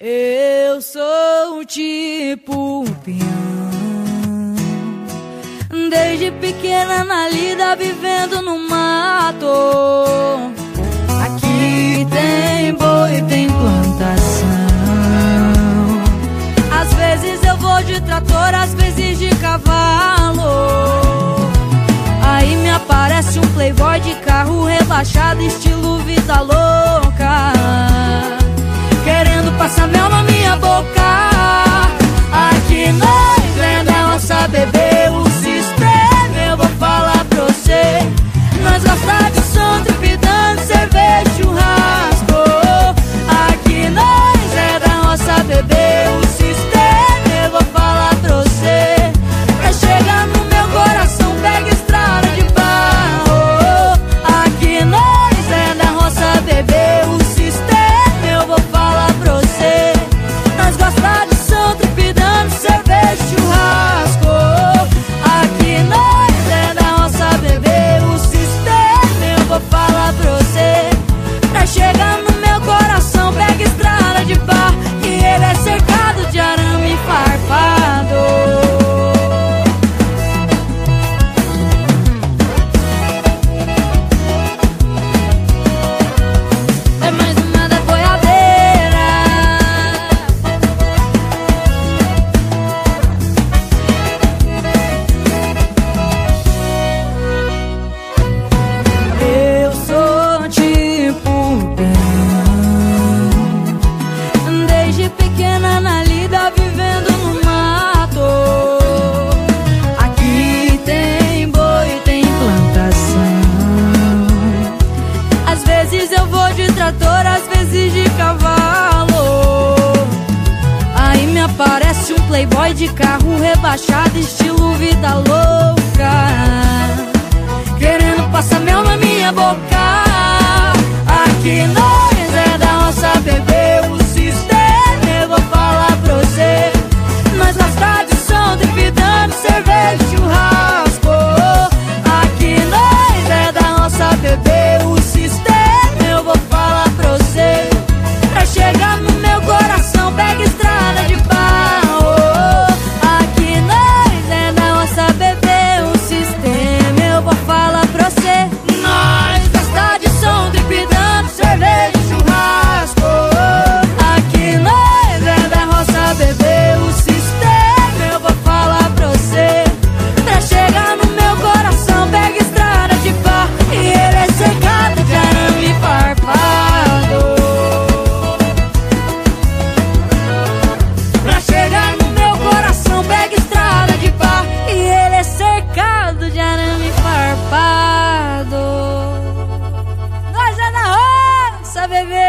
Eu sou tipo um peão. Desde pequena na lida, vivendo no mato. Aqui tem boi, tem plantação. Às vezes eu vou de trator, às vezes de cavalo. Aí me aparece um playboy de carro rebaixado, estilo vida louca. boca. trator, às vezes de cavalo. Aí me aparece um playboy de carro rebaixado, estilo vida louca. Querendo passar meu de